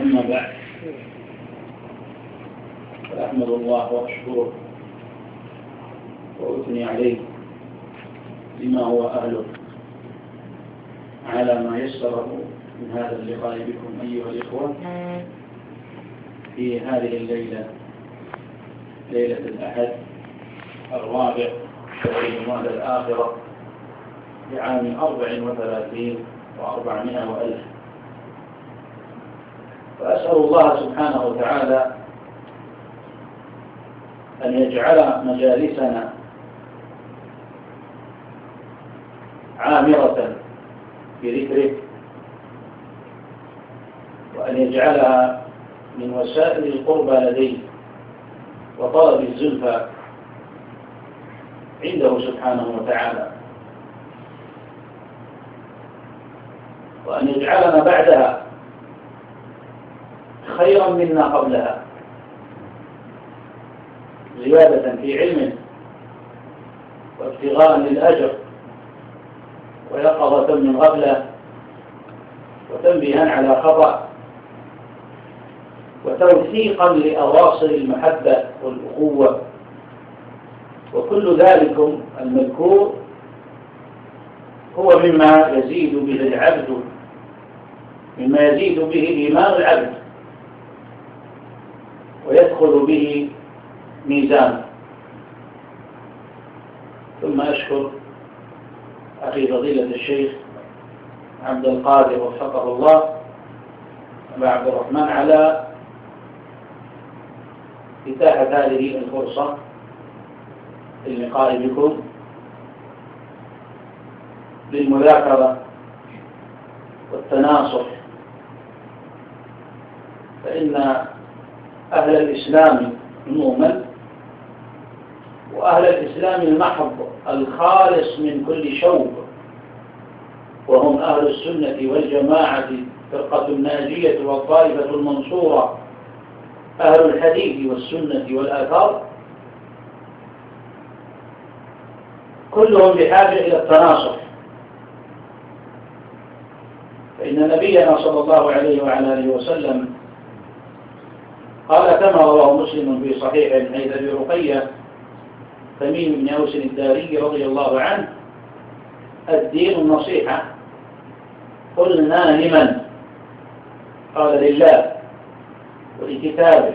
أما بعد فأحمد الله وأشكره وأثني عليه بما هو أهله على ما يسره من هذا اللقاء بكم أيها الإخوة في هذه الليلة ليلة الأحد الرابع شهر جماد الآخرة لعام أربع وثلاثين وأربعمائة وألف. فأسأل الله سبحانه وتعالى أن يجعل مجالسنا عامرة بذكره وأن يجعلها من وسائل القربى لديه وطلب الزلفى عنده سبحانه وتعالى. وأن يجعلنا بعدها خيرا منا قبلها. زيادة في علم وابتغاء للأجر ويقظة من غفلة وتنبيها على خطأ وتوثيقا لأواصر المحبة والأخوة. وكل ذلك المذكور هو مما يزيد به العبد مما يزيد به إيمان العبد. ويدخل به ميزان. ثم أشكر أخي فضيلة الشيخ عبد القادر وفقه الله أبا عبد الرحمن على إتاحة هذه الفرصة للقاء بكم للمذاكرة والتناصح. فإن أهل الإسلام عموما وأهل الإسلام المحض الخالص من كل شوب. وهم أهل السنة والجماعة فرقة الناجية والطائفة المنصورة أهل الحديث والسنة والآثار. كلهم بحاجة إلى التناصح. فإن نبينا صلى الله عليه وعلى آله وسلم قال كما رواه مسلم في صحيح حيث أبي رقية تميم بن أوس الداري رضي الله عنه الدين النصيحة قلنا لمن؟ قال لله ولكتابه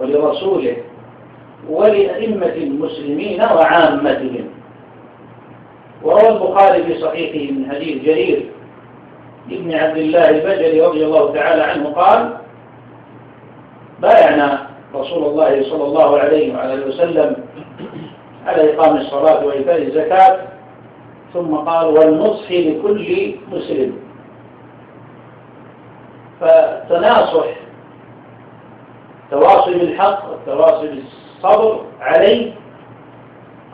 ولرسوله ولأئمة المسلمين وعامتهم. وروى البخاري في صحيحه من حديث جرير ابن عبد الله البجلي رضي الله تعالى عنه قال بايعنا رسول الله صلى الله عليه وعلى وسلم على إقام الصلاة وإيتاء الزكاة ثم قال والنصح لكل مسلم. فتناصح تواصل بالحق والتواصل بالصبر عليه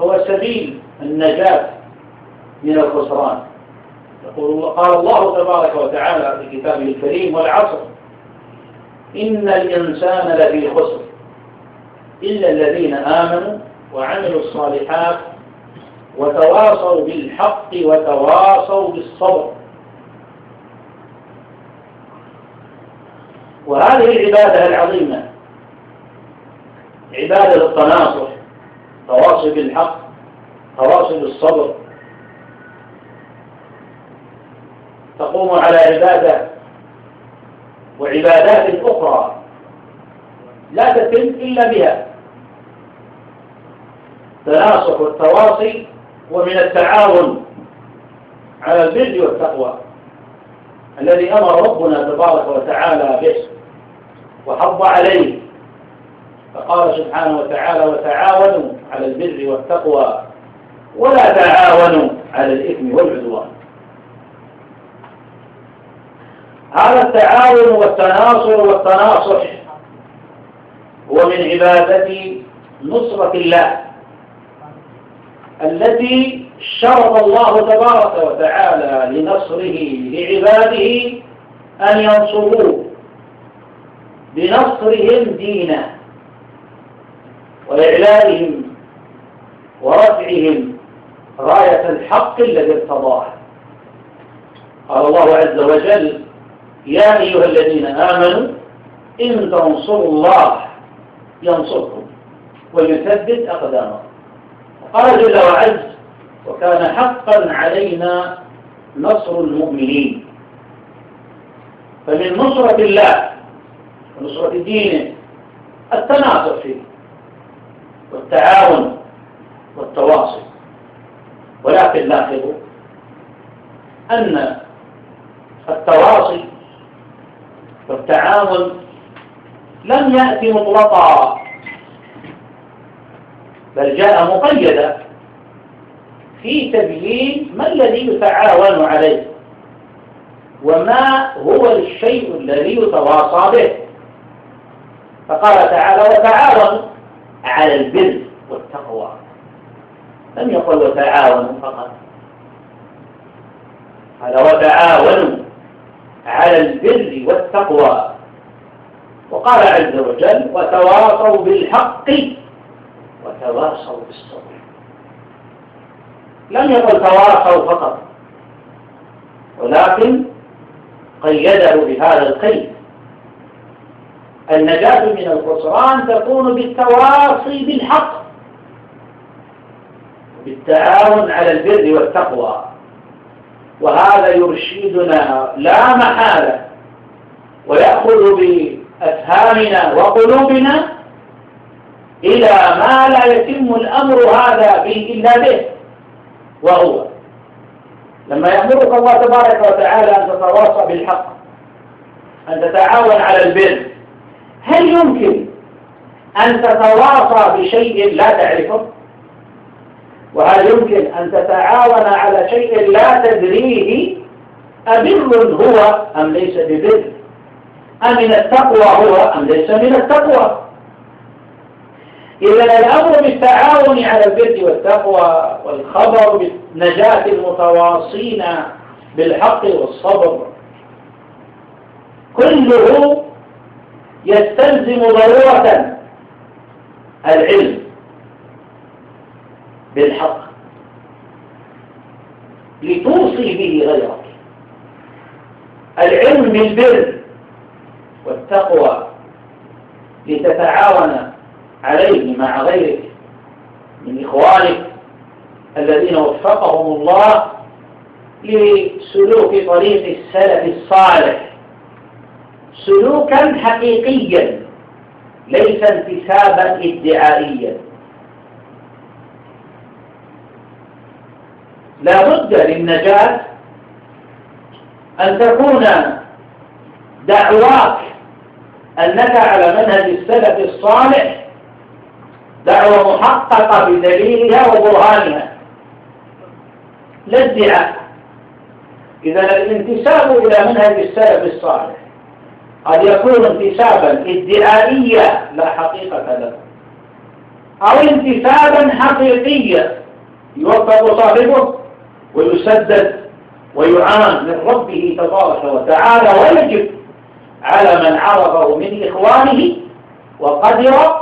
هو سبيل النجاة من الخسران. يقول قال الله تبارك وتعالى في كتابه الكريم والعصر إن الإنسان لفي خسر إلا الذين آمنوا وعملوا الصالحات وتواصوا بالحق وتواصوا بالصبر وهذه العبادة العظيمة عبادة التناصح تواصي بالحق تواصي بالصبر. تقوم على عبادة وعبادات أخرى لا تتم إلا بها. تناصح والتواصي ومن التعاون على البر والتقوى الذي أمر ربنا تبارك وتعالى به وحض عليه. فقال سبحانه وتعالى وتعاونوا على البر والتقوى ولا تعاونوا على الإثم والعدوان. هذا التعاون والتناصر والتناصح هو من عبادة نصرة الله التي شرط الله تبارك وتعالى لنصره لعباده أن ينصروه بنصرهم دينه وإعلائهم ورفعهم راية الحق الذي ارتضاه. قال الله عز وجل يا أيها الذين آمنوا إن تنصروا الله ينصركم ويثبت أقدامكم. قال جل وعز وكان حقا علينا نصر المؤمنين. فمن نصرة الله ونصرة دينه التناصر فيه والتعاون والتواصل. ولكن لاحظوا أن التواصي والتعاون لم يأتي مطلقا بل جاء مقيدا في تبيين ما الذي يتعاون عليه وما هو الشيء الذي يتواصى به. فقال تعالى وتعاونوا على البر والتقوى. لم يقل وتعاونوا فقط. قال وتعاونوا على البر والتقوى. وقال عز وجل وتواصوا بالحق وتواصوا بالصبر. لم يقل تواصوا فقط ولكن قيده بهذا القيد. النجاة من الخسران تكون بالتواصي بالحق بالتعاون على البر والتقوى. وهذا يرشدنا لا محالة ويأخذ بأفهامنا وقلوبنا إلى ما لا يتم الأمر هذا به إلا به وهو لما يأمرك الله تبارك وتعالى أن تتواصى بالحق أن تتعاون على البر هل يمكن أن تتواصى بشيء لا تعرفه؟ وهل يمكن أن تتعاون على شيء لا تدريه أبر هو أم ليس ببر؟ أمن التقوى هو أم ليس من التقوى؟ إذا الأمر بالتعاون على البر والتقوى والخبر بنجاة المتواصين بالحق والصبر. كله يستلزم ضرورة العلم. بالحق لتوصي به غيرك. العلم بالبر والتقوى لتتعاون عليه مع غيرك من إخوانك الذين وفقهم الله لسلوك طريق السلف الصالح. سلوكا حقيقيا ليس انتسابا ادعائيا. لا بد للنجاة أن تكون دعواك أنك على منهج السلف الصالح دعوة محققة بدليلها وبرهانها. لا ادعاء. إذا الانتساب إلى منهج السلف الصالح قد يكون انتسابا ادعائيا لا حقيقة له أو انتسابا حقيقيا يوفق صاحبه. ويسدد ويعان من ربه تبارك وتعالى ويجب على من عرفه من إخوانه وقدر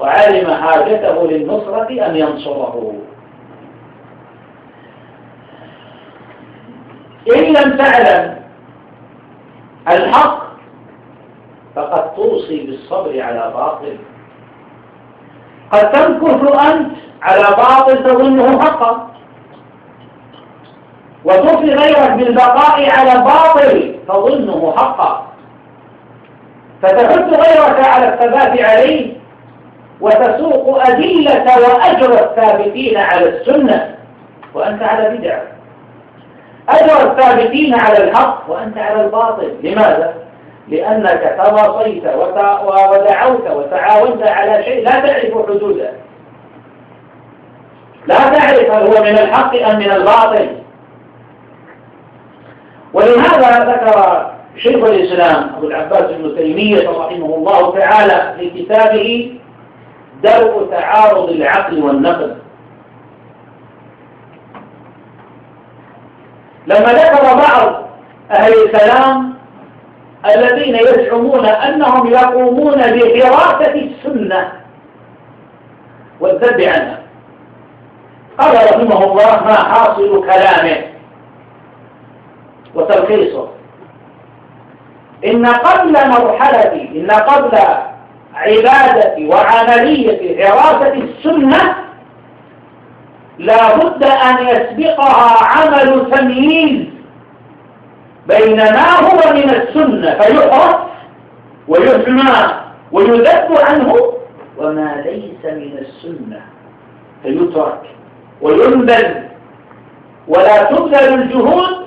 وعلم حاجته للنصرة أن ينصره. إن لم تعلم الحق فقد توصي بالصبر على باطل. قد تمكث أنت على باطل تظنه حقا. وتوصي غيرك بالبقاء على باطل تظنه حقا. فتحث غيرك على الثبات عليه وتسوق أدلة وأجر الثابتين على السنة وأنت على بدعة أجر الثابتين على الحق وأنت على الباطل. لماذا؟ لأنك تواصيت ودعوت وتعاونت على شيء لا تعرف حدوده. لا تعرف هل هو من الحق أم من الباطل. ولهذا ذكر شيخ الإسلام أبو العباس بن تيمية رحمه الله تعالى في كتابه درء تعارض العقل والنقل لما ذكر بعض أهل الكلام الذين يزعمون أنهم يقومون بحراسة السنة والذب عنها. قال رحمه الله ما حاصل كلامه؟ وتلخيصه. إن قبل مرحلة إن قبل عبادة وعملية حراسة السنة لا بد أن يسبقها عمل تمييز بين ما هو من السنة فيحرص ويحمى ويذب عنه وما ليس من السنة فيترك وينبذ. ولا تبذل الجهود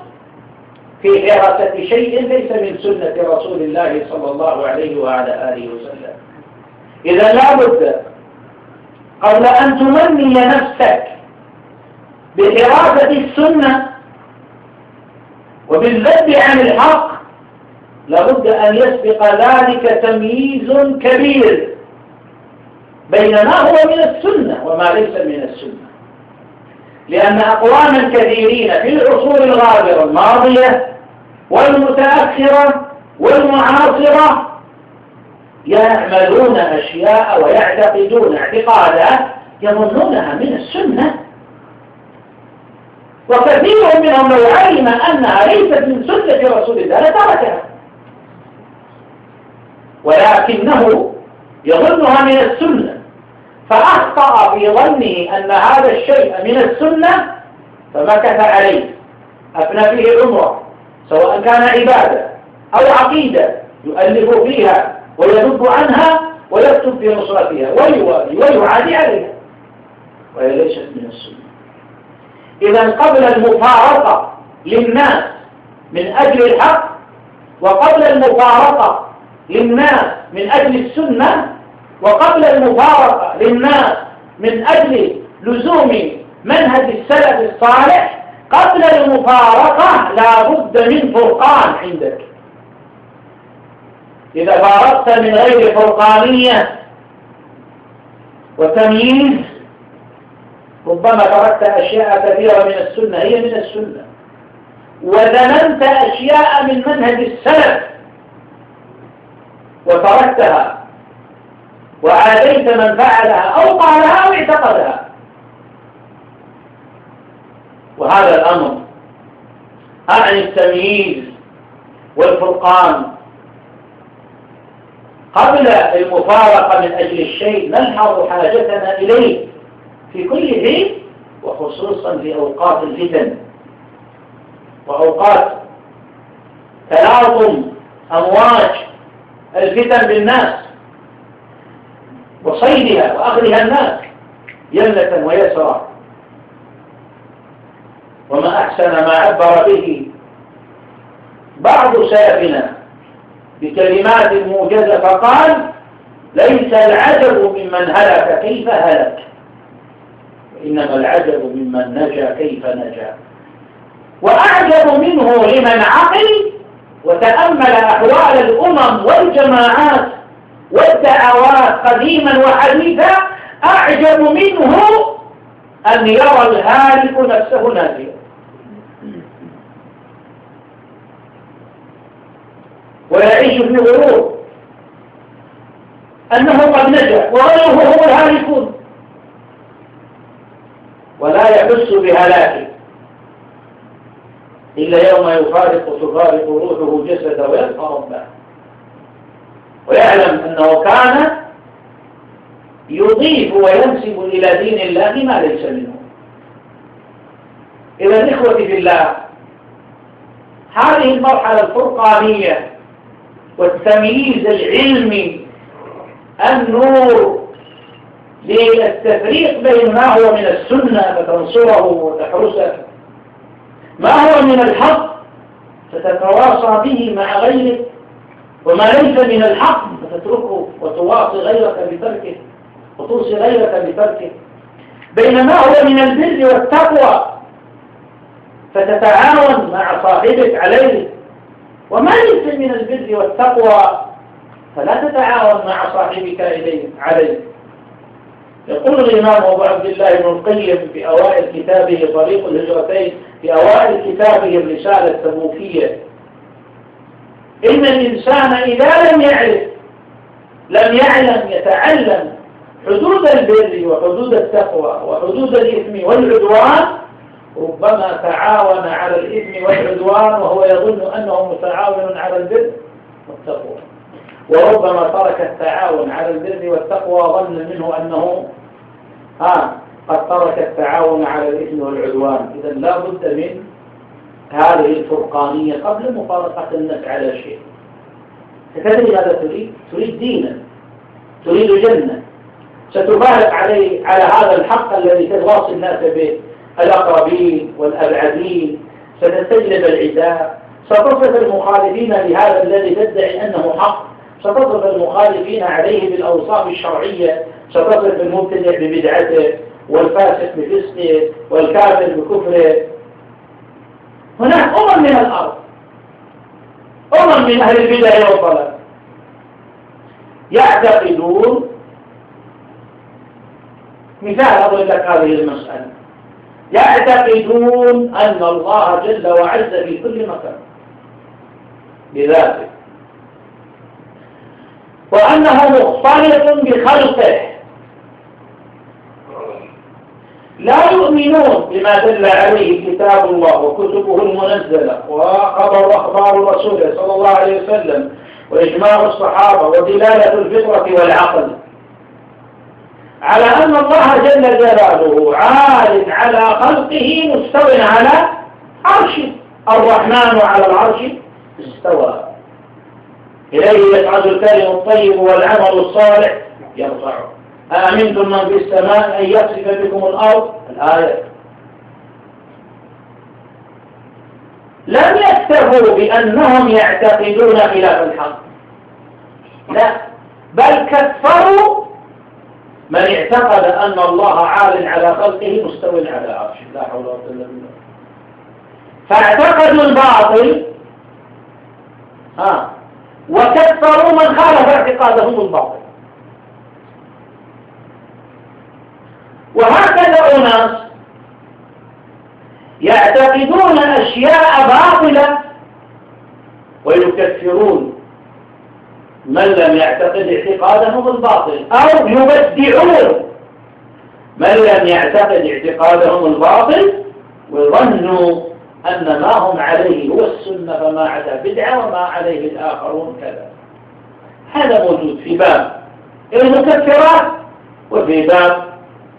في حراسة شيء ليس من سنة رسول الله صلى الله عليه وعلى آله وسلم. إذا لا بد قبل أن تمني نفسك بحراسة السنة وبالذب عن الحق لابد أن يسبق ذلك تمييز كبير بين ما هو من السنة وما ليس من السنة. لأن أقواما كثيرين في العصور الغابرة الماضية والمتأخرة والمعاصرة يعملون أشياء ويعتقدون اعتقادات يظنونها من السنة. وكثير منهم لو علم أنها ليست من سنة رسول الله لتركها. ولكنه يظنها من السنة. فأخطأ في ظنه أن هذا الشيء من السنة فمكث عليه أفنى فيه العمر سواء كان عبادة أو عقيدة يؤلف فيها ويذب عنها ويكتب في نصرتها ويوالي ويعادي عليها. وهي ليست من السنة. إذا قبل المفارقة للناس من أجل الحق وقبل المفارقة للناس من أجل السنة وقبل المفارقة للناس من أجل لزوم منهج السلف الصالح قبل المفارقة لا بد من فرقان عندك. إذا فارقت من غير فرقانية وتمييز ربما تركت أشياء كثيرة من السنة. هي من السنة. وذننت أشياء من منهج السلف وتركتها. وعاديت من فعلها أو قالها أو اعتقدها. وهذا الأمر. عن التمييز والفرقان. قبل المفارقة من أجل الشيء نلحظ حاجتنا إليه في كل حين وخصوصا في أوقات الفتن. وأوقات تلاطم أمواج الفتن بالناس وصيدها وأخذها الناس يمنة ويسرا. وما أحسن ما عبر به بعض سلفنا بكلمات موجزة فقال ليس العجب ممن هلك كيف هلك وإنما العجب ممن نجا كيف نجا وأعجب منه لمن عقل وتأمل أحوال الأمم والجماعات والدعوات قديما وحديثا أعجب منه أن يرى الهالك نفسه ناجيا. ويعيش في غرور. أنه قد نجا وغيره هم الهالكون. ولا يحس بهلاكه. إلا يوم يفارق تفارق روحه جسده ويلقى ربه. ويعلم أنه كان يضيف وينسب إلى دين الله ما ليس منه. إذا إخوتي في الله هذه المرحلة الفرقانية والتمييز العلمي النور للتفريق بين ما هو من السنة فتنصره وتحرسه. ما هو من الحق فتتواصى به مع غيرك وما ليس من الحق فتتركه وتواصي غيرك بتركه وتوصي غيرك بتركه. بين ما هو من البر والتقوى فتتعاون مع صاحبك عليه وما ليس من البر والتقوى فلا تتعاون مع صاحبك إليه عليه. يقول الإمام أبو عبد الله بن القيم في أوائل كتابه طريق الهجرتين في أوائل كتابه الرسالة التبوكية إن الإنسان إذا لم يعرف لم يعلم يتعلم حدود البر وحدود التقوى وحدود الإثم والعدوان ربما تعاون على الإثم والعدوان وهو يظن أنه متعاون على البر والتقوى وربما ترك التعاون على البر والتقوى ظنا منه أنه ها قد ترك التعاون على الإثم والعدوان. إذا لا بد من هذه الفرقانية قبل مفارقة الناس على شيء. فتدري ماذا تريد؟ تريد دينا. تريد جنة. ستفارق عليه على هذا الحق الذي تواصي الناس به. الأقربين والأبعدين ستستجلب العداء ستصف المخالفين لهذا الذي تدعي أنه حق. ستصف المخالفين عليه بالأوصاف الشرعية. ستصف المبتدع ببدعته والفاسق بفسقه والكافر بكفره. هناك أمم من الأرض. أمم من أهل البدع والضلال. يعتقدون مثال أضرب لك هذه المسألة. يعتقدون أن الله جل وعز في كل مكان. بذاته وأنه مختلط بخلقه. لا يؤمنون بما دل عليه كتاب الله وكتبه المنزلة وخبر أخبار رسوله صلى الله عليه وسلم وإجماع الصحابة ودلالة الفطرة والعقل. على أن الله جل جلاله عال على خلقه مستو على عرشه. الرحمن على العرش استوى. إليه يسعد الكلم الطيب والعمل الصالح يرفعه أأمنتم من في السماء أن يخسف بكم الأرض؟ الآية. لم يكتفوا بأنهم يعتقدون خلاف الحق. لا. بل كفروا من اعتقد أن الله عال على خلقه مستوى على عرشه. لا حول ولا قوة إلا بالله. فاعتقدوا الباطل ها وكفروا من خالف اعتقادهم الباطل. وهكذا أناس يعتقدون أشياء باطلة ويكفرون. من لم يعتقد اعتقادهم الباطل أو يبدعون من لم يعتقد اعتقادهم الباطل ويظنوا أن ما هم عليه هو السنة فما عدا بدعة وما عليه الآخرون كذا. هذا موجود في باب المكفرات وفي باب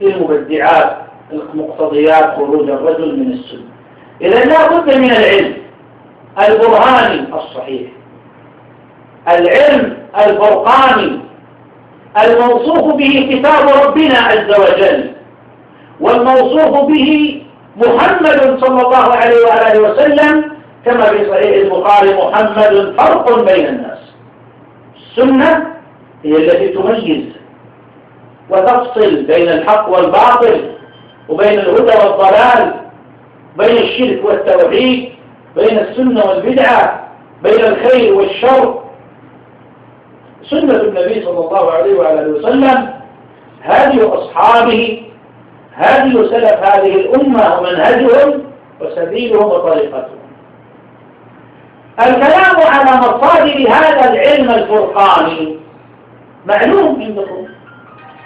المبدعات المقتضيات خروج الرجل من السنة. إذا لا بد من العلم البرهاني الصحيح. العلم الفرقاني الموصوف به كتاب ربنا عز وجل والموصوف به محمد صلى الله عليه وآله وسلم كما في صحيح البخاري محمد فرق بين الناس. السنة هي التي تميز وتفصل بين الحق والباطل وبين الهدى والضلال بين الشرك والتوحيد بين السنة والبدعة بين الخير والشر. سنة النبي صلى الله عليه وآله وسلم هدي أصحابه هدي سلف هذه الأمة ومنهجهم وسبيلهم وطريقتهم. الكلام على مصادر هذا العلم الفرقاني معلوم عندكم.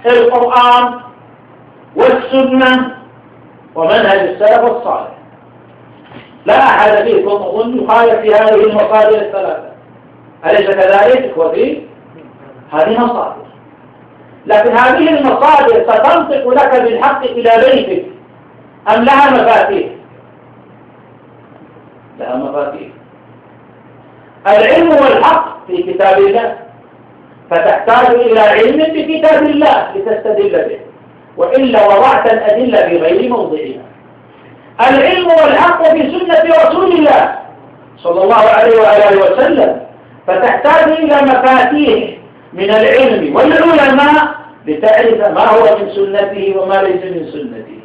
القرآن والسنة ومنهج السلف الصالح. لا أحد فيكم أظن يخالف في هذه المصادر الثلاثة. أليس كذلك إخوتي؟ هذه مصادر. لكن هذه المصادر ستنطق لك بالحق إلى بيتك. أم لها مفاتيح؟ لها مفاتيح. العلم والحق في كتاب الله فتحتاج إلى علم بكتاب الله لتستدل به. وإلا وضعت الأدلة في غير موضعها. العلم والحق في سنة رسول الله صلى الله عليه وآله وسلم فتحتاج إلى مفاتيح من العلم. والعلماء لتعرف ما؟ هو من سنته وما ليس من سنته.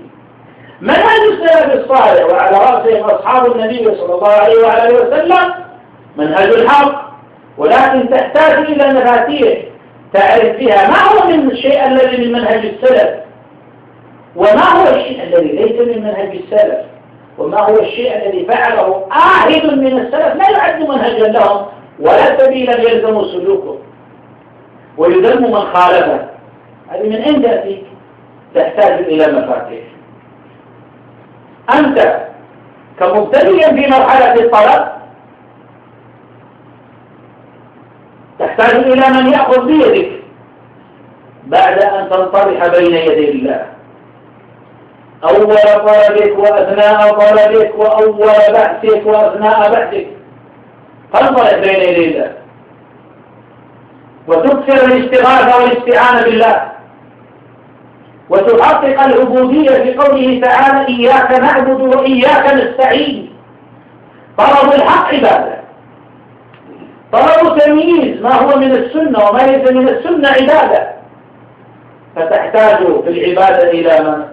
منهج السلف الصالح وعلى رأسهم أصحاب النبي صلى الله عليه وآله وسلم منهج الحق. ولكن تحتاج إلى مفاتيح تعرف فيها ما هو من الشيء الذي من منهج السلف. وما هو الشيء الذي ليس من منهج السلف. وما هو الشيء الذي فعله آهد من السلف. لا يعد منهجا لهم ولا سبيلا يلزم سلوكه ويذم من خالفه. هذه من أين تأتيك تحتاج إلى مفاتيح. أنت كمبتدئ في مرحلة الطلب تحتاج إلى من يأخذ بيدك بعد أن تنطرح بين يدي الله. أول طلبك وأثناء طلبك وأول بحثك وأثناء بحثك تنطلق بين يدي الله. وتكثر الاستغاثة والاستعانة بالله. وتحقق العبودية في قوله تعالى إياك نعبد وإياك نستعين طلب الحق عبادة. طلب تمييز ما هو من السنة وما ليس من السنة عبادة. فتحتاج في العبادة إلى من؟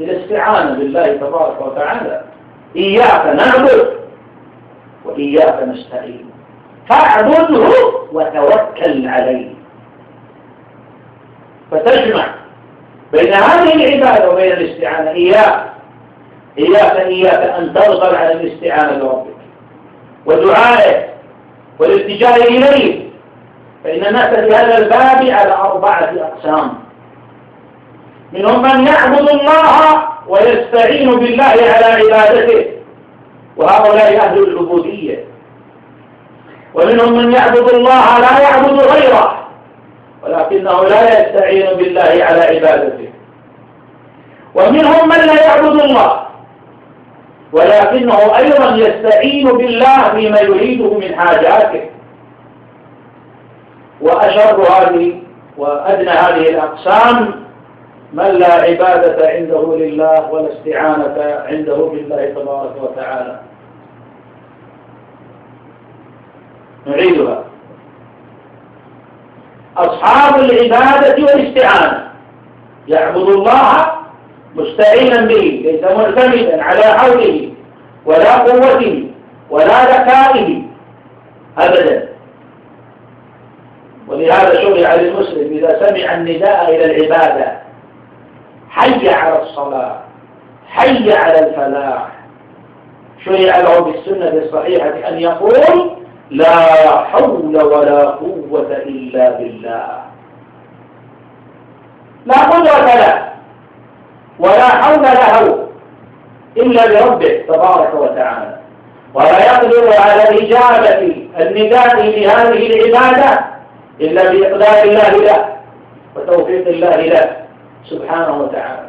إلى الاستعانة بالله تبارك وتعالى. إياك نعبد وإياك نستعين فاعبده وتوكل عليه. فتجمع بين هذه العبادة وبين الاستعانة. إياك إياك إياك أن ترغب على الاستعانة بربك. ودعائه والاتجاه إليه. فإن الناس في هذا الباب على أربعة أقسام. منهم من يعبد الله ويستعين بالله على عبادته. وهؤلاء أهل العبودية. ومنهم من يعبد الله لا يعبد غيره ولكنه لا يستعين بالله على عبادته. ومنهم من لا يعبد الله ولكنه أيضا يستعين بالله فيما يريده من حاجاته. وأشر هذه وأدنى هذه الأقسام من لا عبادة عنده لله ولا استعانة عنده بالله تبارك وتعالى. نعيدها. أصحاب العبادة والاستعانة يعبد الله مستعينا به ليس معتمدا على حوله ولا قوته ولا ذكائه أبدا. ولهذا شرع للمسلم إذا سمع النداء إلى العبادة حي على الصلاة حي على الفلاح. شرع له بالسنة الصحيحة أن يقول لا حول ولا قوة إلا بالله. لا قدرة له ولا حول له إلا بربه تبارك وتعالى. ولا يقدر على إجابة النداء لهذه العبادة إلا بإقدار الله له وتوفيق الله له سبحانه وتعالى.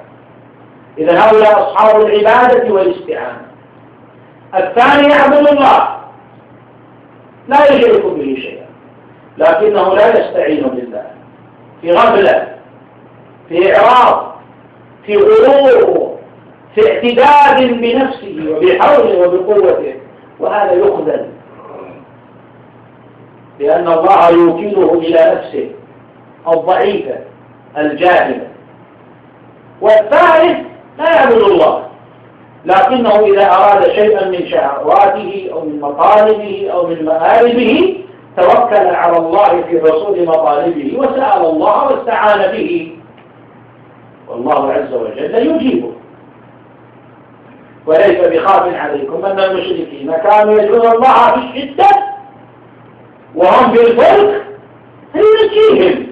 إذا هؤلاء أصحاب العبادة والاستعانة. الثاني يعبد الله. لا يشرك به شيئا. لكنه لا يستعين بالله. في غفلة في إعراض في غرور في اعتداد بنفسه وبحوله وبقوته. وهذا يخذل. لأن الله يوكله إلى نفسه الضعيفة الجاهلة. والثالث لا يعبد الله. لكنه إذا أراد شيئا من شهواته أو من مطالبه أو من مآربه توكل على الله في حصول مطالبه وسأل الله واستعان به. والله عز وجل يجيبه. وليس بخاف عليكم أن المشركين كانوا يدعون الله في الشدة وهم في الفلك فينجيهم.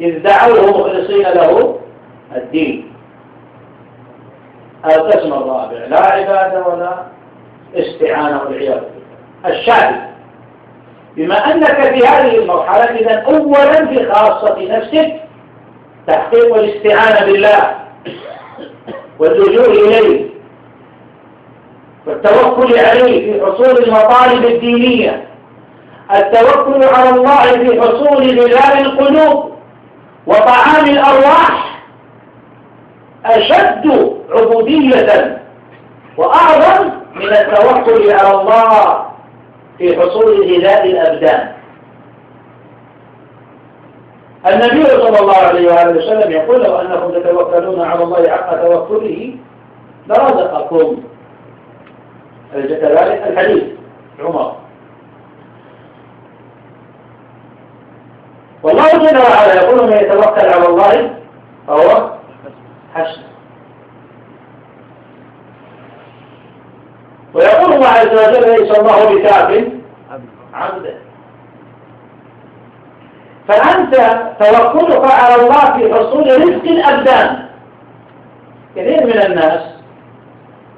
إذ دعوه مخلصين له الدين. القسم الرابع. لا عبادة ولا استعانة والعياذ بالله. الشاهد بما أنك في هذه المرحلة إذا أولا في خاصة نفسك تحقيق الاستعانة بالله واللجوء إليه والتوكل عليه في حصول المطالب الدينية التوكل على الله في حصول غذاء القلوب وطعام الأرواح أشد عبودية وأعظم من التوكل على الله في حصول غذاء الأبدان. النبي صلى الله عليه وآله وسلم يقول لو أنكم تتوكلون على الله حق توكله لرزقكم. كذلك؟ الحديث عمر. والله جل وعلا يقول من يتوكل على الله فهو ويقول الله عز وجل ليس الله بكاف عبده. فأنت توكلك على الله في حصول رزق الأبدان. كثير من الناس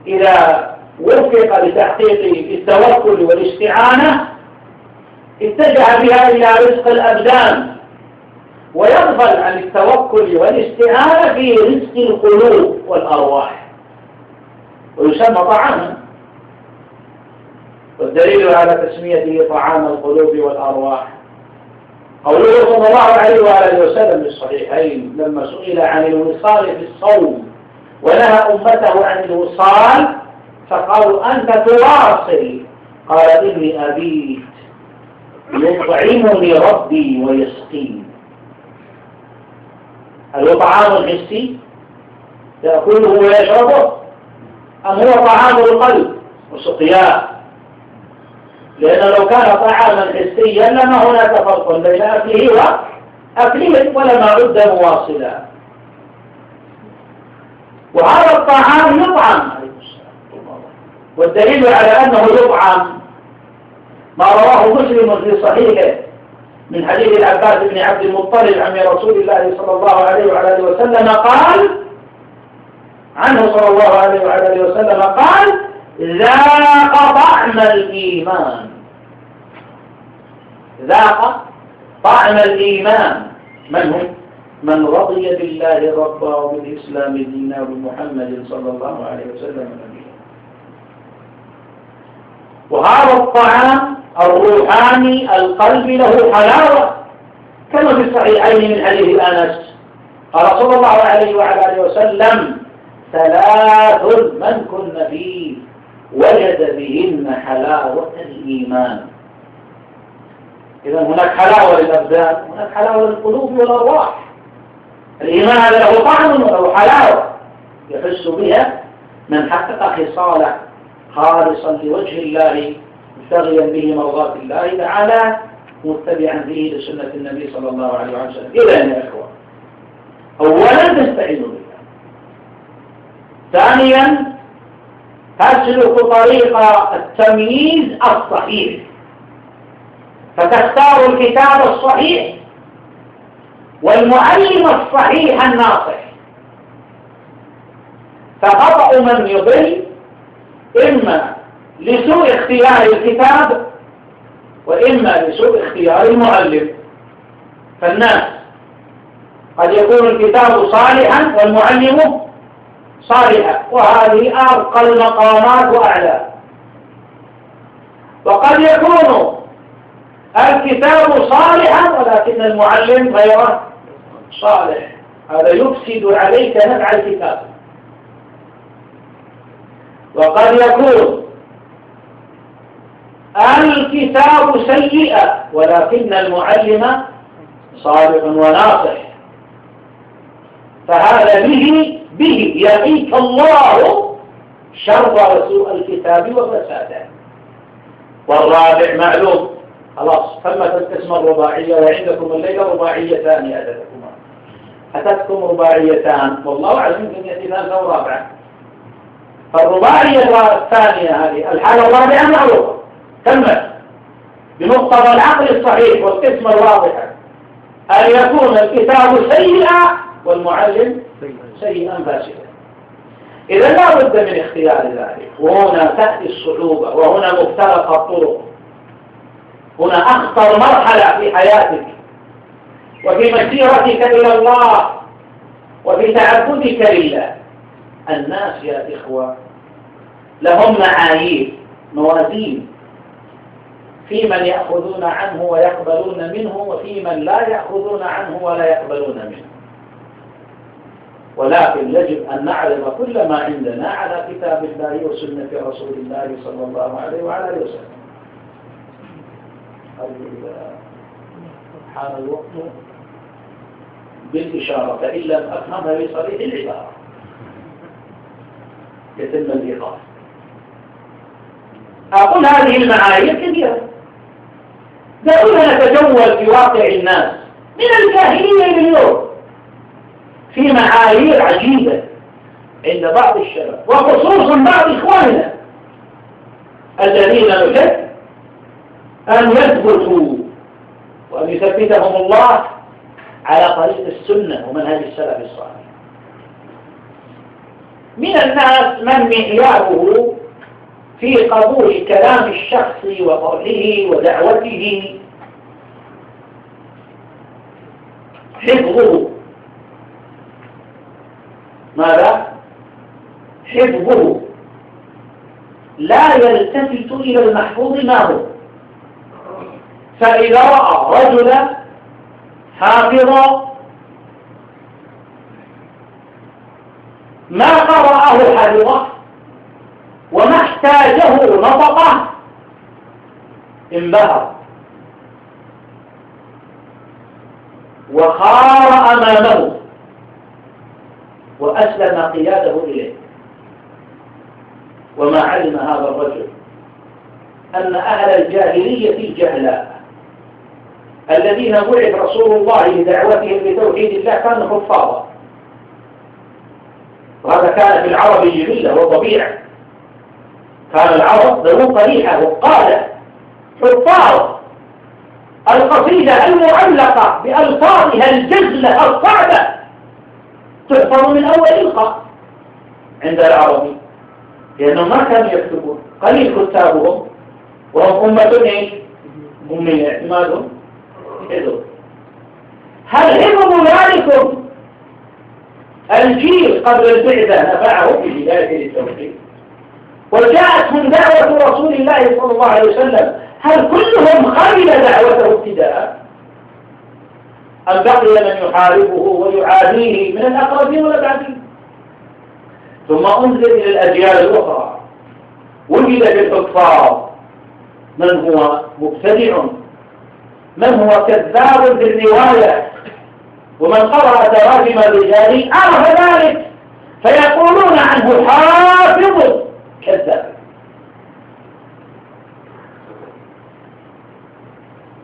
إذا وفق لتحقيق التوكل والاستعانة اتجه بها إلى رزق الأبدان. ويغفل عن التوكل والاستعانة في رزق القلوب والأرواح. ويسمى طعاما. والدليل على تسميته طعام القلوب والأرواح. قوله صلى الله عليه وآله وسلم في الصحيحين لما سئل عن الوصال في الصوم ونهى أمته عن الوصال فقالوا أنت تواصل. قال إني أبيت يطعمني ربي ويسقيني. هل هو طعام حسي يأكله ويشربه. أم هو طعام القلب وسقياه لأن لو كان طعاما حسيا لما هناك فرق بين أكله وأكله ولما عد مواصلا. وهذا الطعام يطعم. والدليل على أنه يطعم ما رواه مسلم في صحيحه. من حديث العباس بن عبد المطلب عن رسول الله صلى الله عليه وعلى آله وسلم قال عنه صلى الله عليه وعلى آله وسلم قال ذاق طعم الإيمان. ذاق طعم الإيمان. من هم؟ من رضي بالله ربا وبالإسلام دينا وبمحمد صلى الله عليه وسلم. وهذا الطعام الروحاني القلب له حلاوة كما في الصحيحين من حديث أنس. قال صلى الله عليه وعلى آله وسلم ثلاث من كن فيه وجد بهن حلاوة الإيمان. إذا هناك حلاوة للأبدان هناك حلاوة للقلوب والأرواح الإيمان له طعم وله حلاوة يحس بها من حقق خصاله. خالصا لوجه الله مبتغيا به مرضات الله تعالى متبعا فيه لسنة النبي صلى الله عليه وسلم. إذا يا إخوة أولا تستعينوا بالله. ثانيا تسلك طريق التمييز الصحيح. فتختار الكتاب الصحيح والمعلم الصحيح الناصح. فخطأ من يضل إما لسوء اختيار الكتاب وإما لسوء اختيار المعلم فالناس قد يكون الكتاب صالحا والمعلم صالحا وهذه أرقى المقامات وأعلى. وقد يكون الكتاب صالحا ولكن المعلم غير صالح. هذا يفسد عليك نفع الكتاب. وقد يكون الكتاب سيئا ولكن المعلم صالح وناصح. فهذا به به يقيك الله شر وسوء الكتاب وفساده والرابع معلوم. خلاص ثمة القسمة الرباعية وعندكم الليلة رباعيتان أتتكما أتتكم رباعيتان. والله أعلم يمكن يأتي ثالثة ورابعة فالرباعية الثانية هذه الحالة الرابعة معروفة. تمت. بمقتضى العقل الصحيح والقسمة الواضحة أن يكون الكتاب سيئا والمعلم سيئا فاسدا إذا لا بد من اختيار ذلك. وهنا تأتي الصعوبة وهنا مفترق الطرق. هنا أخطر مرحلة في حياتك. وفي مسيرتك إلى الله. وفي تعبدك لله. الناس يا إخوة لهم معايير موازين. في من يأخذون عنه ويقبلون منه وفي من لا يأخذون عنه ولا يقبلون منه. ولكن يجب أن نعرض كل ما عندنا على كتاب الله وسنة رسول الله صلى الله عليه وعلى آله وسلم. حان الوقت بالإشارة فإن لم أفهمها بصريح العبارة. يتم الإيقاف أقول هذه المعايير كبيرة دعونا نتجول في واقع الناس من الجاهلية إلى اليوم. في معايير عجيبة عند بعض الشباب وخصوصا بعض إخواننا الذين نجد أن يثبتوا وأن يثبتهم الله على طريق السنة ومنهج السلف الصالح. من الناس من معياره في قبول كلام الشخص وقوله ودعوته. حفظه. ماذا؟ حفظه. لا يلتفت إلى المحفوظ ما هو. فإذا رأى رجلا حافظا ما قرأه حفظه وما احتاجه نطقة انبهر. وخار أمامه وأسلم قياده إليه. وما علم هذا الرجل أن أهل الجاهلية جهلاء الذين بعث رسول الله لدعوتهم لتوحيد الله كانوا حفاظا وهذا كان في العرب جميلة وطبيعة. كان العرب ذو قريحة وقالة حفاظ القصيدة المعلقة بألفاظها الجزلة الصعبة. تحفظ من أول إلقاء عند العربي لأنهم ما كانوا يكتبون. قليل كتابهم. وهم أمة إيش؟ من اعتمادهم هل حفظ ذلكم؟ الجيل قبل البعثة نفعه في بداية التوحيد. وجاءتهم دعوة رسول الله صلى الله عليه وسلم. هل كلهم قبل دعوته ابتداء أم بقي من يحاربه ويعاديه من الأقربين والأبعدين؟ ثم أنزل إلى الأجيال الأخرى. وجد في الحفاظ من هو مبتدع من هو كذاب في الرواية ومن قرأ تراجم الرجال عرف ذلك فيقولون عنه حافظ كذاب.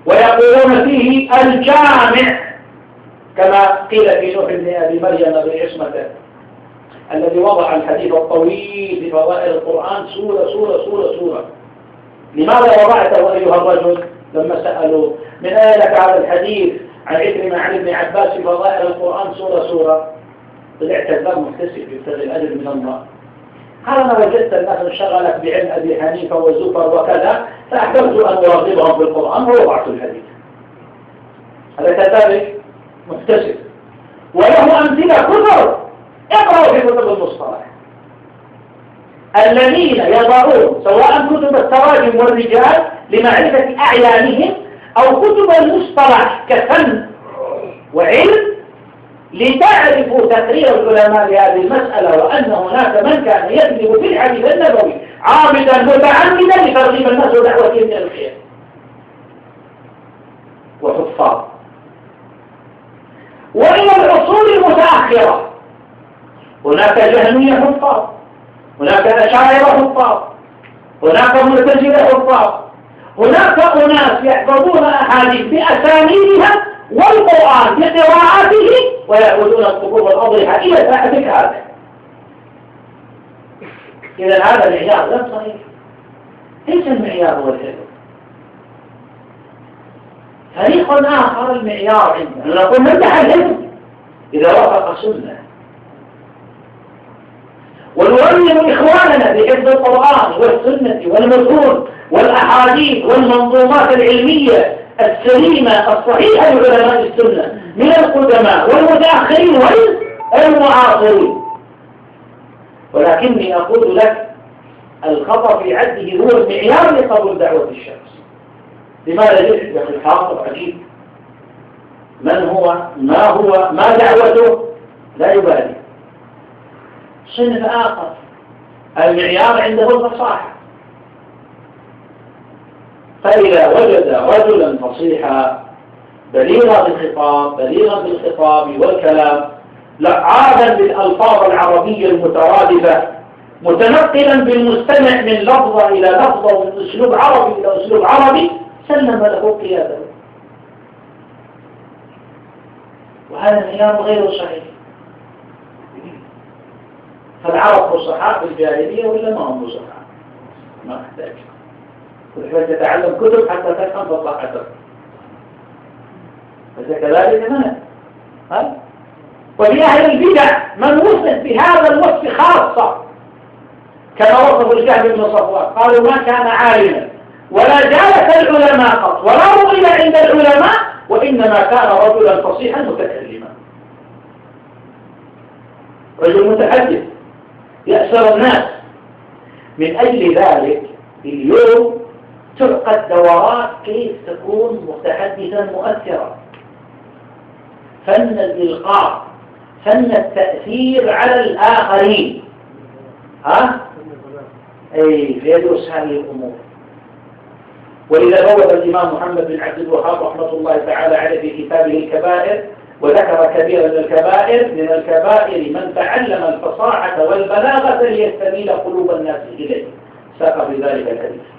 ويقولون فيه الجامع كما قيل في نوح بن أبي مريم بعصمته الذي وضع الحديث الطويل في فضائل القرآن سورة سورة سورة سورة. لماذا وضعته أيها الرجل؟ لما سألوا من أين لك هذا الحديث؟ عن عكرمة عن ابن عباس فضائل القرآن سورة سورة. طلعت الباب محتسب يبتغي الأجر من الله. قال ما وجدت الناس انشغلت بعلم أبي حنيفة وزفر وكذا فأحببت أن أراغبهم بالقرآن ووضعت الحديث. هذا كذلك مكتسب. وله أمثلة كثر. اقرأوا في كتب المصطلح. الذين يضعون سواء كتب التراجم والرجال لمعرفة أعيانهم أو كتب المصطلح كفن وعلم لتعرفوا تقرير العلماء لهذه المسألة وأن هناك من كان يكذب في الحديث النبوي عامدا متعمدا لترغيب الناس ودعوتهم إلى الخير. وحفاظ. وإلى العصور المتأخرة هناك جهمية حفاظ هناك أشاعرة حفاظ هناك مرتزلة حفاظ. هناك أناس يحفظون أحاديث بأسانيدها والقرآن بقراءاته ويأخذون القبور والأضرحة إلى ساحة هذا إذا هذا المعيار غير صحيح. ليس المعيار هو الحفظ. فريق آخر المعيار عندنا نقول نمدح الحفظ. إذا وافق سنة ونعلم إخواننا بحفظ القرآن والسنة والمتون والأحاديث والمنظومات العلمية السليمة الصحيحة لعلماء السنة من القدماء والمتأخرين والمعاصرين. ولكني أقول لك الخطأ في عده هو المعيار لقبول دعوة الشخص لماذا في الحاصل عجيب من هو؟ ما هو؟ ما دعوته؟ لا يبالي. صنف آخر. المعيار عنده الفصاحة فإذا وجد رجلا فصيحا بليغا بالخطاب بليغا بالخطاب والكلام لعابا بالألفاظ العربية المترادفة متنقلا بالمستمع من لفظة إلى لفظة ومن أسلوب عربي إلى أسلوب عربي سلم له قيادة. وهذا الكلام غير صحيح. فالعرب فصحاء في الجاهلية ولا ما هم فصحاء ما أحتاج. تحتاج تتعلم كتب حتى تفهم فصاحتك فإذا كذلك ما ها؟ وفي أهل البدع من وصف بهذا الوصف خاصة. كما وصف الجهل بن صفوان. قالوا ما كان عالما. ولا جالس العلماء قط ولا رؤي عند العلماء. وإنما كان رجلا فصيحا متكلما. رجل متحدث. يأسر الناس. من أجل ذلك اليوم تعقد دورات كيف تكون متحدثا مؤثرا. فن الإلقاء فن التأثير على الآخرين. ها؟ أي فيدرس هذه الأمور. ولذا بوب الإمام محمد بن عبد الوهاب رحمة الله تعالى عليه في كتابه الكبائر وذكر كبيرا من الكبائر من الكبائر من تعلم الفصاحة والبلاغة ليستميل قلوب الناس إليه. ساق بذلك الحديث.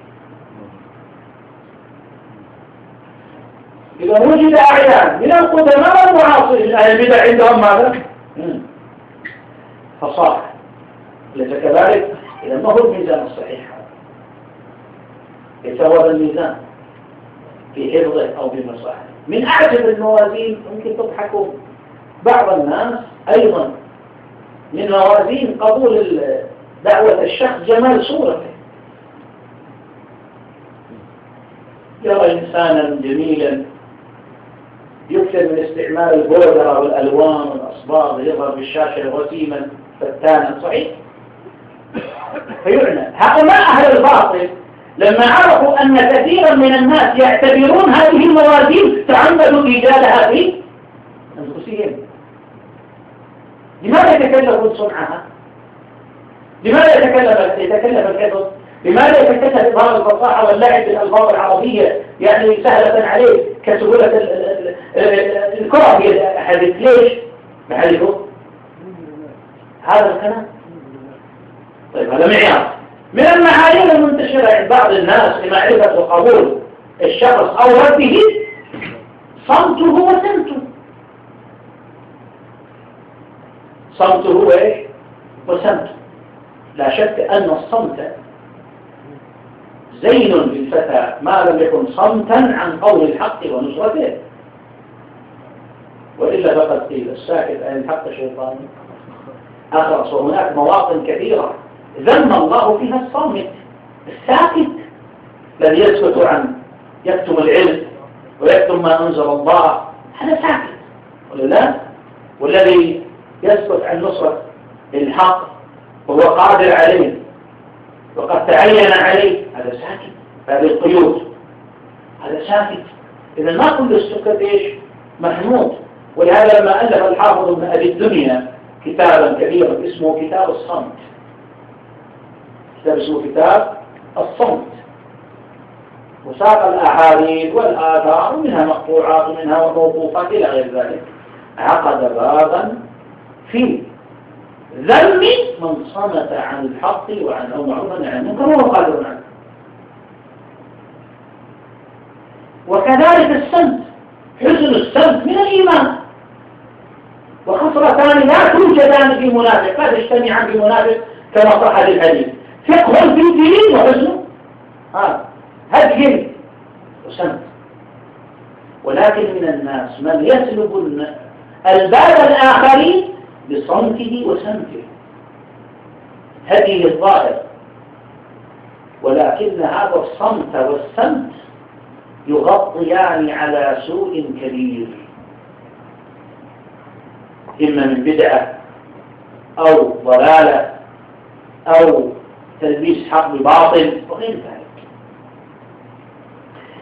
إذا وجد أعيان من القدماء والمعاصرين أهل البدع عندهم ماذا؟ فصاحة ليس كذلك؟ إذا ما هو الميزان الصحيح هو الميزان في حفظه أو في مصلحته. من أعجب الموازين ممكن تضحكوا بعض الناس أيضا. من موازين قبول دعوة الشخص جمال صورته. يرى إنسانا جميلا يكثر من استعمال البودرة والألوان والأصباغ يظهر بالشاشة وسيما فتانا. صحيح؟ فيعنى. هؤلاء أهل الباطل لما عرفوا أن كثيرا من الناس يعتبرون هذه الموازين تعمدوا إيجادها في أنفسهم. لماذا يتكلفون صنعها؟ لماذا يتكلف يتكلف الكذب؟ لماذا يتكلف إظهار الفصاحة واللعب بالألفاظ العربية؟ يعني سهلة عليه كسهولة الكرة في حديث ليش؟ محلكم هذا الكلام. طيب هذا معيار. من المعايير المنتشرة عند بعض الناس لمعرفة وقبول الشخص أو رده صمته وسمته. صمته وإيش وسمته. لا شك أن الصمت زين للفتى ما لم يكن صمتا عن قول الحق ونصرته. وإلا فقد قيل الساكت عن الحق شيطان أخرس وهناك مواطن كثيرة ذم الله فيها الصامت الساكت الذي يسكت عن يكتم العلم ويكتم ما أنزل الله. هذا ساكت ولا لا؟ والذي يسكت عن نصرة الحق وهو قادر عليه وقد تعين عليه هذا ساكت. هذه القيود هذا ساكت. إذا ما كل السكت إيش؟ محمود ولهذا لما ألف الحافظ ابن أبي الدنيا كتابا كبيرا اسمه كتاب الصمت. كتاب اسمه كتاب الصمت. وساق الأحاديث والآثار ومنها مقطوعات ومنها موقوفات إلى غير ذلك. عقد بابا في ذم من صمت عن الحق وعن أو معروفا عن المنكر وهو قادر عنه وكذلك السمت حسن السمت من الإيمان. وخصلتان لا توجدان في منافق لا تجتمعان في منافق كما صح الحديث. فقه في الدين وحسن آه. هدي. وسمت. ولكن من الناس من يسلب الباب الآخرين بصمته وسمته. هذه الظاهر ولكن هذا الصمت والسمت يغطيان على سوء كبير. إما من بدعة أو ضلالة أو تلبيس حق بباطل وغير ذلك.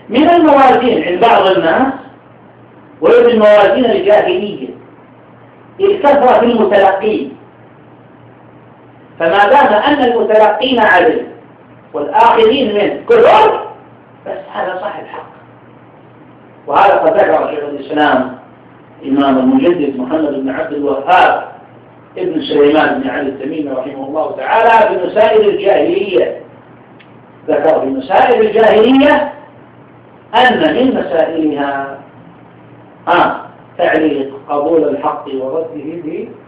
من الموازين عند بعض الناس وهي من الموازين الجاهلية الكثرة في المتلقين. فما دام أن المتلقين عدل والآخرين منه كلهم بس هذا صاحب حق وهذا قد ذكر شيخ الإسلام إمام المجدد محمد بن عبد الوهاب ابن سليمان بن علي التميمي رحمه الله تعالى في مسائل الجاهلية. ذكر في مسائل الجاهلية أن من مسائلها آه تعليق قبول الحق ورده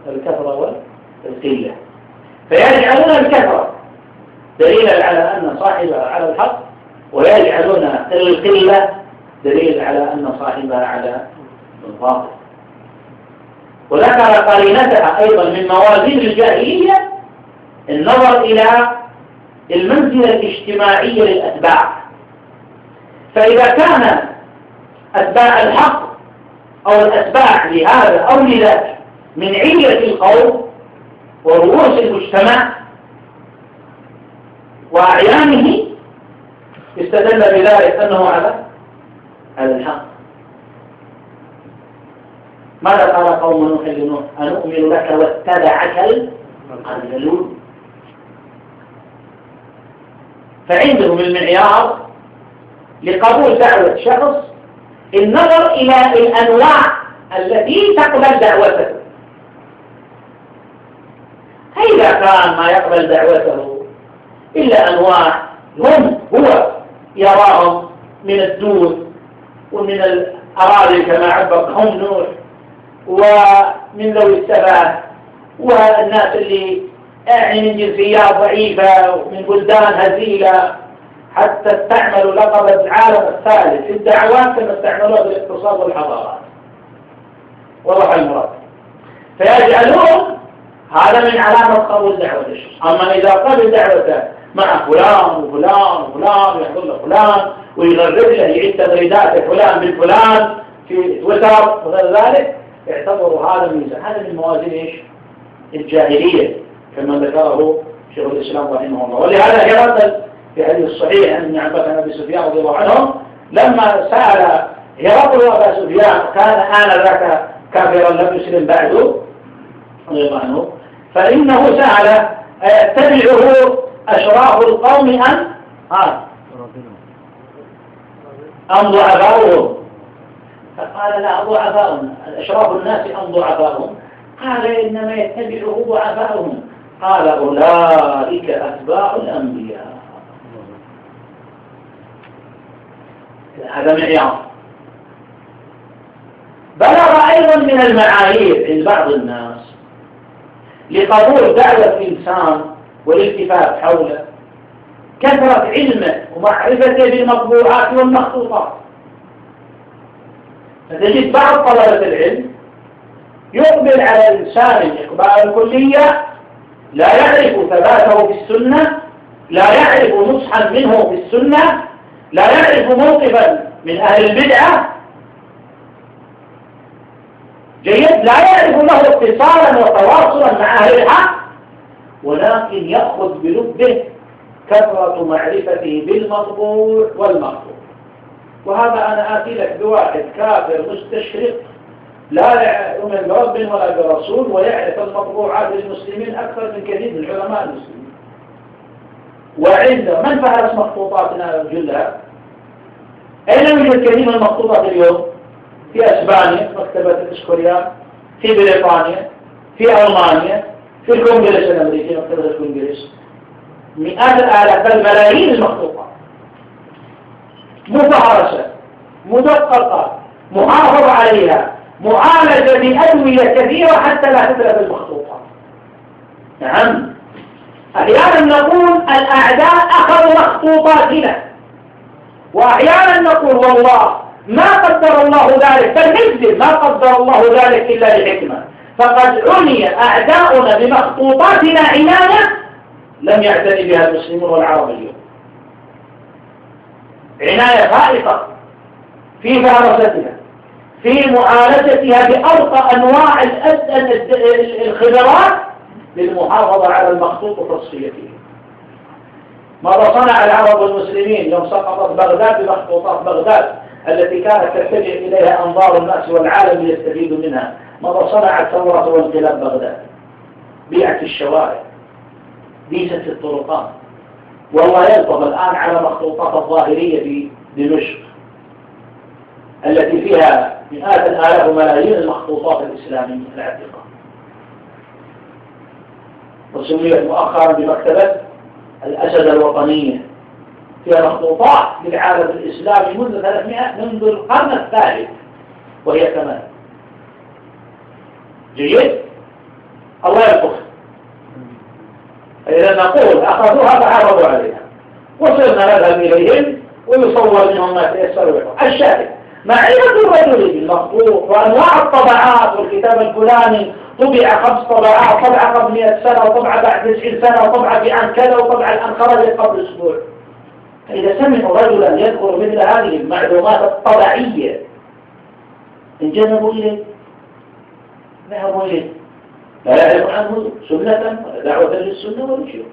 بالكثرة والقلة. فيجعلون الكثرة دليلا على أن صاحبها على الحق ويجعلون القلة دليل على أن صاحبها على الباطل. وذكر قرينتها أيضا من موازين الجاهلية النظر إلى المنزلة الاجتماعية للأتباع. فإذا كان أتباع الحق أو الأتباع لهذا أو لذاك من علية القوم ورؤوس المجتمع وأعيانه استدل بذلك أنه على على الحق. ماذا قال قوم نوح لنوح؟ أنؤمن لك واتبعك الأرذلون فعندهم المعيار لقبول دعوة شخص النظر إلى الأنواع التي تقبل دعوته. فإذا كان ما يقبل دعوته إلا أنواع هم هو يراهم من الدود ومن الأراضي كما عبرهم نوح. ومن ذوي السبع والناس اللي يعني من جنسيات ضعيفة ومن بلدان هزيلة حتى استعملوا لقب العالم الثالث في الدعوات كما استعملوها في الاقتصاد والحضارات. وضح المراد. فيجعلون هذا من علامة قبول دعوة الشخص أما إذا قبل دعوته مع فلان وفلان وفلان ويحضر له فلان ويغرد له يعيد تغريدات فلان من فلان في تويتر وغير ذلك اعتبروا هذا ميزان هذا من موازين إيش؟ الجاهلية كما ذكره شيخ الإسلام رحمه الله. ولهذا هرقل في حديث الصحيح عن ابن عباس عن أبي سفيان رضي الله عنه لما سأل هرقل أبا سفيان كان آنذاك كافرا لم يسلم بعد رضي الله عنه. فإنه سأل تبعه أشراف القوم أم ها؟ أم ضعفاؤهم فقال لا ضعفاؤهم أشراف الناس أم ضعفاؤهم قال إنما يتبعه ضعفاؤهم قال أولئك أتباع الأنبياء. هذا معيار. بلغ أيضا من المعايير عند بعض الناس لقبول دعوة الإنسان والالتفات حوله كثرة علمه ومعرفته بالمطبوعات والمخطوطات. فتجد بعض طلبة العلم يقبل على الإنسان الإقبال الكلية لا يعرف ثباته في السنة لا يعرف نصحا منه في السنة لا يعرف موقفا من أهل البدعة. جيد لا يعرف له اتصالا وتواصلا مع أهل الحق ولكن يأخذ بلبه كثرة معرفته بالمطبوع والمطبوع. وهذا أنا آتي لك بواحد كافر مستشرق لا يؤمن برب ولا برسول ويعرف المطبوعات للمسلمين أكثر من كثير من علماء المسلمين. وعنده من فهرس مخطوطاتنا جلها أين يوجد كثير من المخطوطات اليوم؟ في أسبانيا مكتبة الإسكوريا في بريطانيا في ألمانيا في الكونغرس الأمريكي مكتبة الكونغرس. مئات الآلاف بل ملايين المخطوطات مفهرسة مدققة محافظة عليها معالجة بأدوية كثيرة حتى لا تتلف المخطوطات نعم. أحيانا نقول الأعداء أخذوا مخطوطاتنا وأحيانا نقول والله ما قدر الله ذلك نكذب ما قدر الله ذلك إلا لحكمة فقد عني أعداؤنا بمخطوطاتنا عناية لم يعتني بها المسلمون والعرب اليوم. عناية خائفة في فهرستها في معالجتها بأرقى أنواع الخبرات للمحافظة على المخطوط وتصفيته. ماذا صنع العرب والمسلمين يوم سقطت بغداد بمخطوطات بغداد التي كانت تتجه إليها أنظار الناس والعالم ليستفيدوا منها؟ ماذا صنعت ثورة وانقلاب بغداد؟ بيعت الشوارع ديست الطرقات والله يلطف الآن على مخطوطات الظاهرية في دمشق التي فيها مئات الآلاف وملايين المخطوطات الإسلامية العتيقة وسميت مؤخرا بمكتبة الأسد الوطنية. فيها مخطوطات للعالم الإسلامي منذ 300 منذ القرن الثالث وهي كمان. جيد؟ الله يلطف فإذا نقول أخذوها فعرضوا عليها. وصرنا نذهب إليهم ويصور منهم ما تيسر الشاهد معرفة الرجل بالمخطوط وأنواع الطبعات والكتاب الفلاني طبع خمس طبعات طبعة قبل 100 سنة وطبعة بعد 90 سنة وطبعة عام كذا وطبعة الآن خرجت قبل أسبوع. فإذا سمعوا رجلا يذكر مثل هذه المعلومات الطبعية انجذبوا إليه. ذهبوا إليه. لا يعرف عنه سنة ولا دعوة للسنة ولا شيء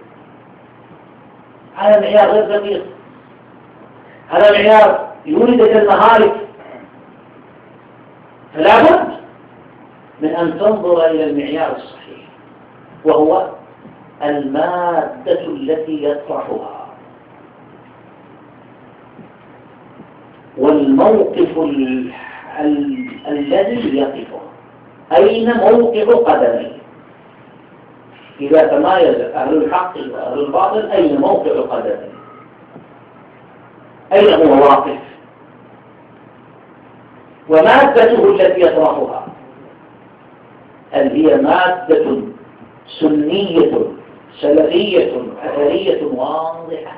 هذا معيار غير دقيق. هذا معيار يولد المهارك. فلا بد من أن تنظر إلى المعيار الصحيح وهو المادة التي يطرحها. والموقف ال... ال... الذي يقفه. أين موقع قدمه إذا تمايز أهل الحق وأهل الباطل أين موقع قدمه؟ أين هو واقف؟ ومادته التي يطرحها هل هي مادة سنية سلفية أثرية واضحة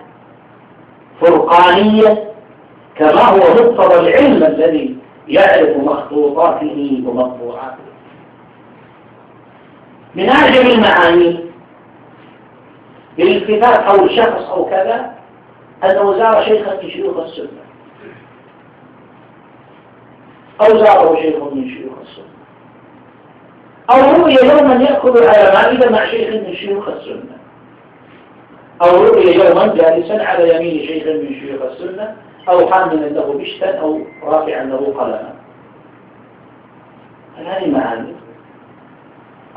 فرقانية؟ كما هو مقتضى العلم الذي يعرف مخطوطاته ومطبوعاته من أعجب المعاني. بالالتفات حول شخص أو كذا أنه زار شيخا من شيوخ السنة. أو زاره شيخ من شيوخ السنة. أو رؤي يوما يأكل على مائدة مع شيخ من شيوخ السنة. أو رؤي يوما جالسا على يمين شيخ من شيوخ السنة أو حاملا له بشتا أو رافعا له قلما. هذه معاني.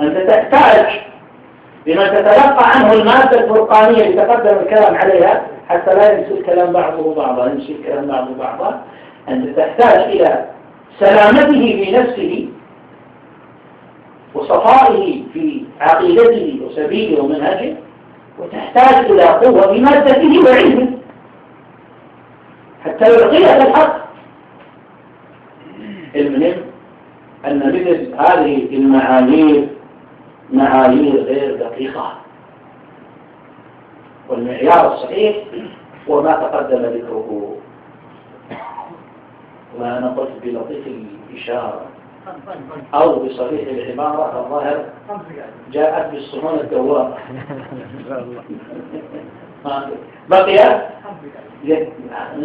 أنت تحتاج بما تتلقى عنه المادة الفرقانية اللي تقدم الكلام عليها حتى لا ينسي الكلام بعضه بعضا ينسي الكلام بعضه بعضا. أنت تحتاج إلى سلامته في نفسه وصفائه في عقيدته وسبيله ومنهجه وتحتاج إلى قوة بمادته وعلمه حتى يعطيها الحق. المهم أن مثل هذه المعايير معايير غير دقيقة. والمعيار الصحيح هو ما تقدم ذكره. وأنا قلت بلطيف الإشارة. أو بصريح العبارة الظاهر جاءت بالصمون الدوام. بقي؟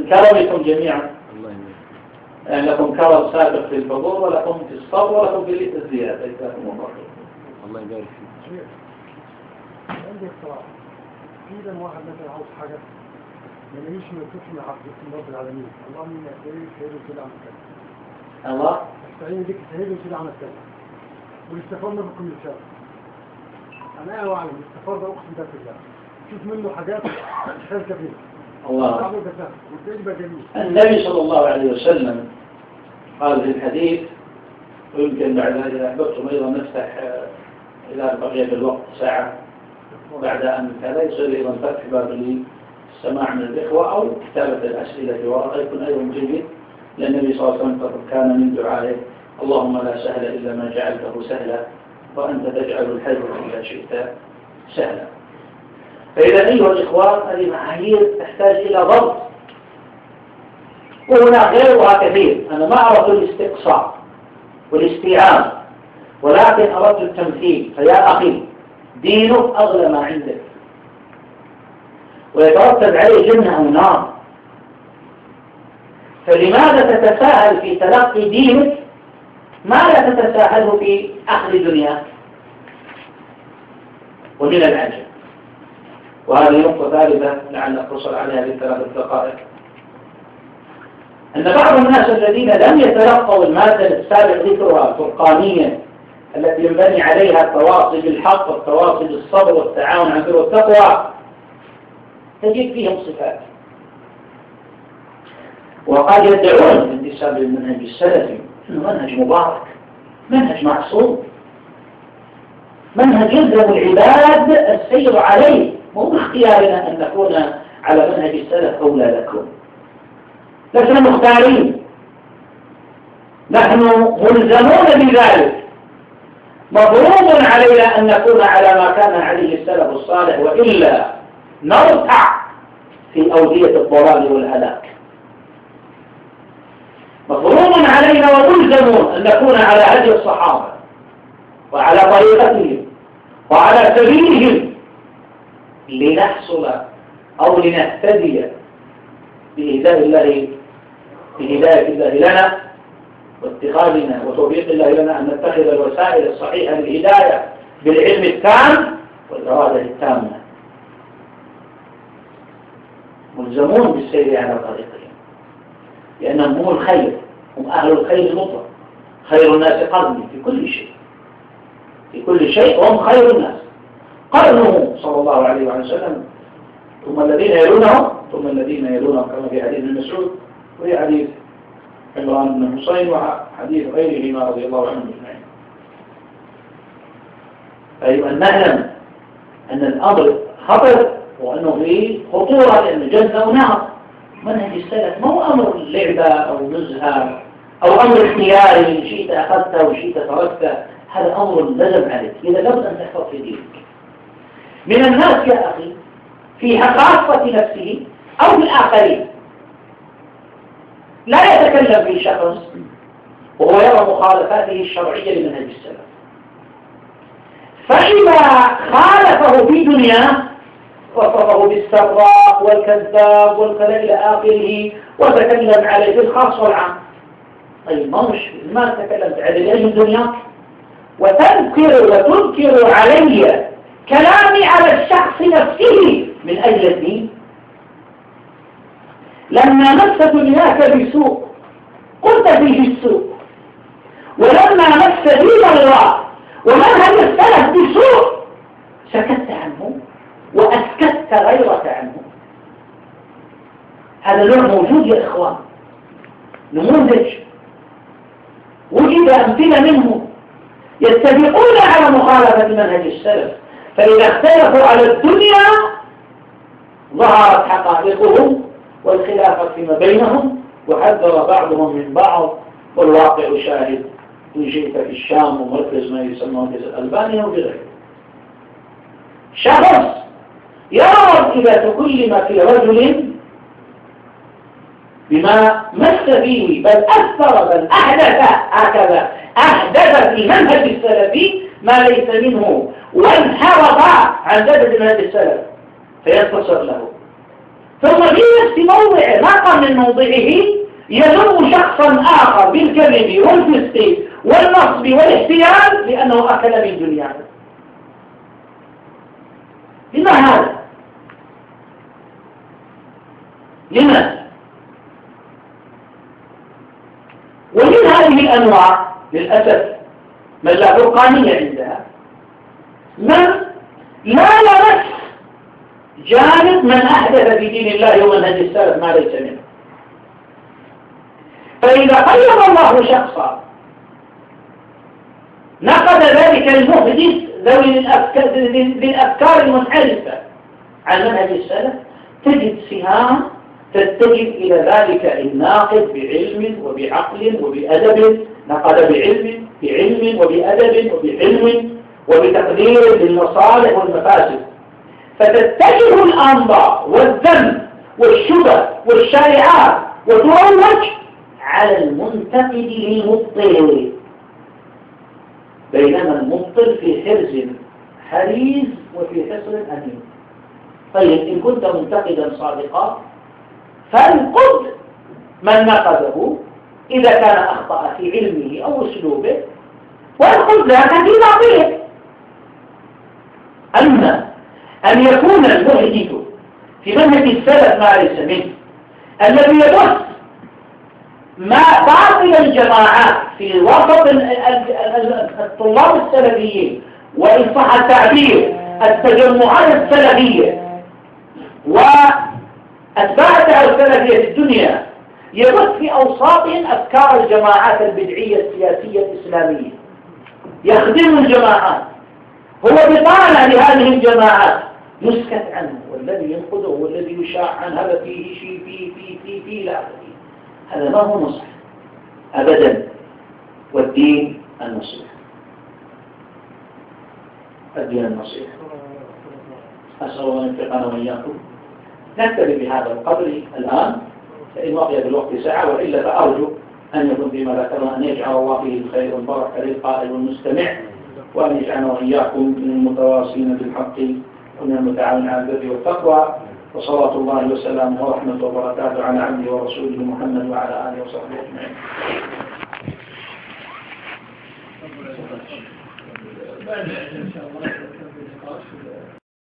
كرمكم جميعا. لكم كرم سابق في الحضور ولكم في الصبر ولكم في الزيادة جزاكم الله الله يبارك فيك. عندي اختراع في لما واحد مثلا عاوز حاجة ما يلاقيش ما يكتبش من عبد رب العالمين. اللهم إني اسالك سيد وسيد عمل كذا الله؟ استعين بك سيد وسيد عمل كذا والاستفاضة بكل شر أنا اعلم الاستفاضة اقسم ده بالله شوف منه حاجات خير كثيرة الله. النبي صلى الله عليه وسلم قال في الحديث ويمكن بعد ذلك أحببتم أيضا نفتح إذا بقي بالوقت ساعة. وبعد أن كذا يصير أيضا فتح باب للسماع من الإخوة أو كتابة الأسئلة في ورقة يكون أيضا جيد. لأن النبي صلى الله عليه وسلم كان من دعائه اللهم لا سهل إلا ما جعلته سهلا وأنت تجعل الحزن إذا شئت سهلا. فإذا أيها الإخوان هذه معايير تحتاج إلى ضبط. وهناك غيرها كثير. أنا ما أردت الاستقصاء والاستيعاب. ولكن أردت التمثيل. فيا أخي دينك أغلى ما عندك. ويترتب عليه جنة أو نار. فلماذا تتساهل في تلقي دينك؟ ما لا تتساهله في أخذ دنياك؟ ومن العجب وهذه نقطة ثالثة لعل أقصر عليها بثلاثة دقائق أن بعض الناس الذين لم يتلقوا المادة السابق ذكرها الفرقانية التي ينبني عليها التواصي بالحق والتواصي بالصبر والتعاون على البر والتقوى تجد فيهم صفات. وقد يدعون الانتساب للمنهج السلفي إنه منهج مبارك منهج معصوم. منهج يلزم العباد السير عليه مو باختيارنا أن نكون على منهج السلف أو لا نكون. لسنا مختارين. نحن ملزمون بذلك. مفروض علينا أن نكون على ما كان عليه السلف الصالح وإلا نرتع في أودية الضلال والهلاك. مفروض علينا وملزم أن نكون على هدي الصحابة وعلى طريقتهم وعلى سبيلهم لنحصل أو لنهتدي بإهداء الله بهداية الله لنا. واتخاذنا وتوفيق الله لنا أن نتخذ الوسائل الصحيحة للهداية بالعلم التام والإرادة التامة. ملزمون بالسير على طريقهم لأنهم هم الخير هم أهل الخير المطلق خير الناس قرني في كل شيء. في كل شيء هم خير الناس. قرنه صلى الله عليه وسلم. ثم الذين يلونهم ثم الذين يلونهم كما في حديث ابن مسعود وفي حديث عمران بن حسين وحديث غيرهما رضي الله عنهم أجمعين. فيبقى نعلم أن الأمر خطر وأنه فيه خطورة لأن جنة ونار منهج السلف ما هو أمر لعبة أو نزهة أو أمر اختياري شئت أخذته وشئت تركته هذا أمر لزم عليك. إذا لابد أن تحفظ في دينك. من الناس يا أخي في خاصة نفسه أو في الآخرين. لا يتكلم في شخص وهو يرى مخالفاته الشرعية لمنهج السلف. فإذا خالفه في دنياه وصفه بالسراق والكذاب والكلام إلى آخره وتكلم عليه الخاص والعام. طيب ما مش ما تكلمت عليه من دنياك وتنكر وتنكر علي كلامي على الشخص نفسه من أجل الدين. لما مس دنياك بسوء قلت فيه السوء ولما مس دين الله ومنهج السلف بسوء سكت عنه وأسكت غيرك عنه. هذا نوع موجود يا إخوان. نموذج وجد أمثلة منه يتفقون على مخالفة منهج السلف. فإذا اختلفوا على الدنيا ظهرت حقائقهم والخلافة فيما بينهم وحذر بعضهم من بعض والواقع شاهد. إن شئت في الشام ومركز ما يسمى مركز ألبانيا وغيره شخص يرى إذا تكلم في رجل بما مس فيه بل أثر بل أحدث هكذا أحدث في منهج السلفي ما ليس منه وانحرف عن جدد منهج السلف. فينتصر له. في نفس موضعه ما قام من موضعه يلوم شخصا آخر بالكذب والفسق والنصب والاحتيال لأنه أكل من دنياه لما هذا؟ لماذا؟ ومن هذه الأنواع للأسف من لا فرقانية عندها من لا يمس جانب من أحدث في دين الله ومنهج السلف ما ليس منه. فإذا قيم الله شخصا نقد ذلك المحدث ذوي الأفكار المنحرفة. عن منهج السلف تجد سهام تتجه إلى ذلك الناقد بعلم وبعقل وبأدب. نقد بعلم بعلم وبأدب وبعلم وبتقدير للمصالح والمفاسد. فتتجه الأنظار والذنب والشبه والشائعات وتروج على المنتقد للمبطل بينما المبطل في حرز حريز وفي حصر أمين. طيب إن كنت منتقدا صادقا فانقد من نقده إذا كان أخطأ في علمه أو أسلوبه وانقد ذاك في باطله أما أن يكون المحدث في منهج السلف ما ليس منه الذي يبث ما باطل الجماعات في وسط الطلاب السلفيين وإن صح التعبير التجمعات السلفية وأتباع السلفية في الدنيا يبث في أوساطهم أفكار الجماعات البدعية السياسية الإسلامية. يخدم الجماعات. هو بطانة لهذه الجماعات. يسكت عنه والذي ينقذه والذي يشاع عن هذا فيه شيء فيه فيه فيه فيه لا فيه هذا ما هو نصح أبدا والدين النصيحة الدين النصيحة أسأل الله أن يتقنا وإياكم. نكتفي بهذا القدر الآن فإن بقي بالوقت ساعة وإلا فأرجو أن يكون فيما ذكرنا أن يجعل الله فيه الخير والبركة للقائل والمستمع وأن يجعلنا وإياكم من المتواصلين بالحق. كنا متعاون على البر والتقوى وصلاة الله وسلامه ورحمة وبركاته على عبده ورسوله محمد وعلى آله وصحبه أجمعين. بعد إن شاء الله